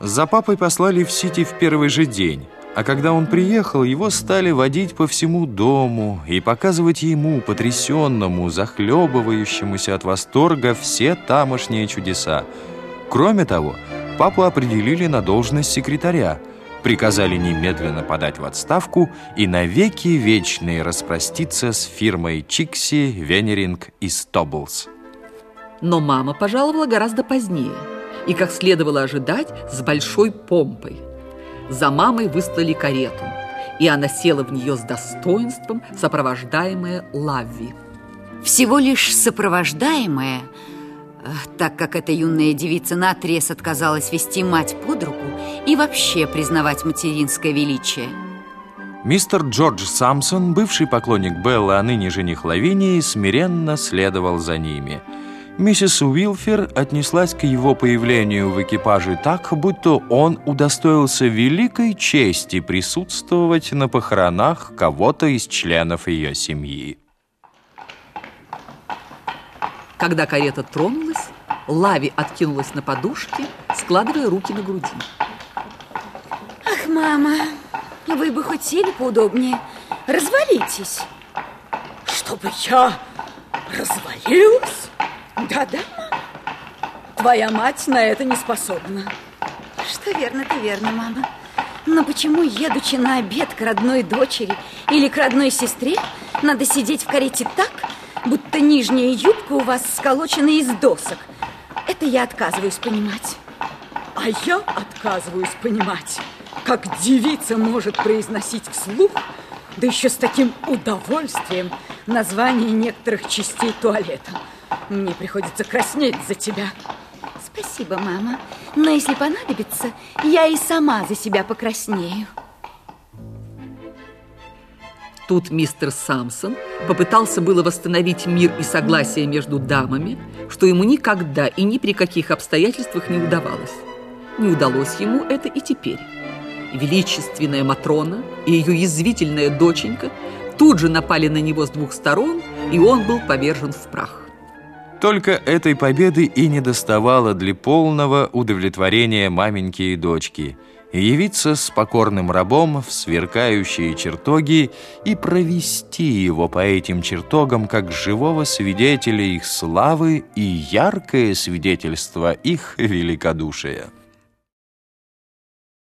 За папой послали в Сити в первый же день, а когда он приехал, его стали водить по всему дому и показывать ему, потрясенному, захлебывающемуся от восторга, все тамошние чудеса. Кроме того, папу определили на должность секретаря, приказали немедленно подать в отставку и навеки вечные распроститься с фирмой Чикси, Венеринг и Стобблс. Но мама пожаловала гораздо позднее – и, как следовало ожидать, с большой помпой. За мамой выслали карету, и она села в нее с достоинством, сопровождаемая Лавви. Всего лишь сопровождаемая, э, так как эта юная девица наотрез отказалась вести мать под руку и вообще признавать материнское величие. Мистер Джордж Самсон, бывший поклонник Беллы, а ныне жених Лавинии, смиренно следовал за ними – Миссис Уилфер отнеслась к его появлению в экипаже так, будто он удостоился великой чести присутствовать на похоронах кого-то из членов ее семьи. Когда карета тронулась, Лави откинулась на подушке, складывая руки на груди. Ах, мама, вы бы хоть сели поудобнее. Развалитесь. Чтобы я развалилась? Да-да, твоя мать на это не способна. Что верно, то верно, мама. Но почему, едучи на обед к родной дочери или к родной сестре, надо сидеть в карете так, будто нижняя юбка у вас сколочена из досок? Это я отказываюсь понимать. А я отказываюсь понимать, как девица может произносить вслух, да еще с таким удовольствием, название некоторых частей туалета – мне приходится краснеть за тебя. Спасибо, мама. Но если понадобится, я и сама за себя покраснею. Тут мистер Самсон попытался было восстановить мир и согласие между дамами, что ему никогда и ни при каких обстоятельствах не удавалось. Не удалось ему это и теперь. Величественная Матрона и ее язвительная доченька тут же напали на него с двух сторон, и он был повержен в прах. Только этой победы и не доставало для полного удовлетворения маменьки и дочки явиться с покорным рабом в сверкающие чертоги и провести его по этим чертогам как живого свидетеля их славы и яркое свидетельство их великодушия.